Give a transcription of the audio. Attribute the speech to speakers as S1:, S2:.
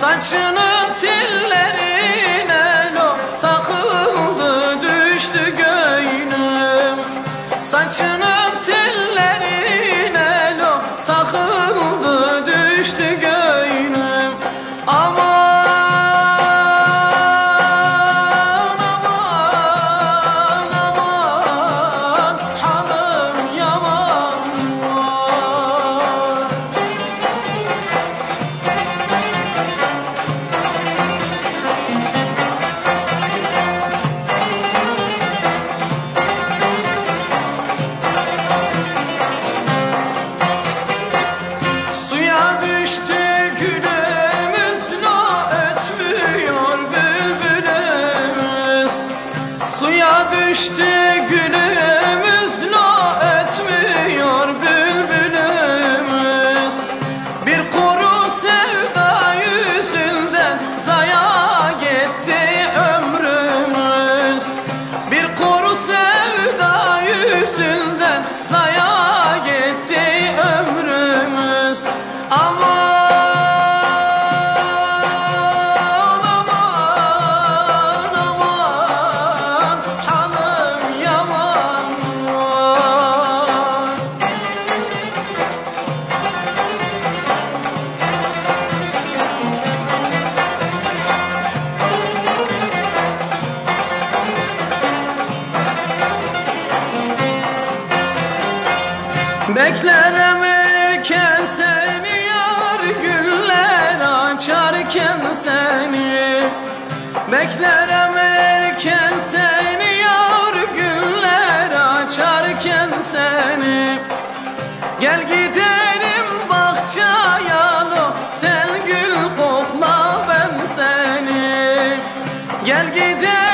S1: Saçının tellerine lok takıldı düştü göynüm Saçının tellerine lok takıldı düştü göynüm düştü gülümüz lo ötmüyor bülbülümüz. Bir kuru sevda yüzünden zaya gitti ömrümüz. Bir kuru sevda yüzünden zaya gitti ömrümüz. Aman Beklerim erken seni yar Güller açarken seni. Beklerim erken seni yar Güller açarken seni. Gel gidelim bahçaya lo Sen gül kokla ben seni. Gel gidelim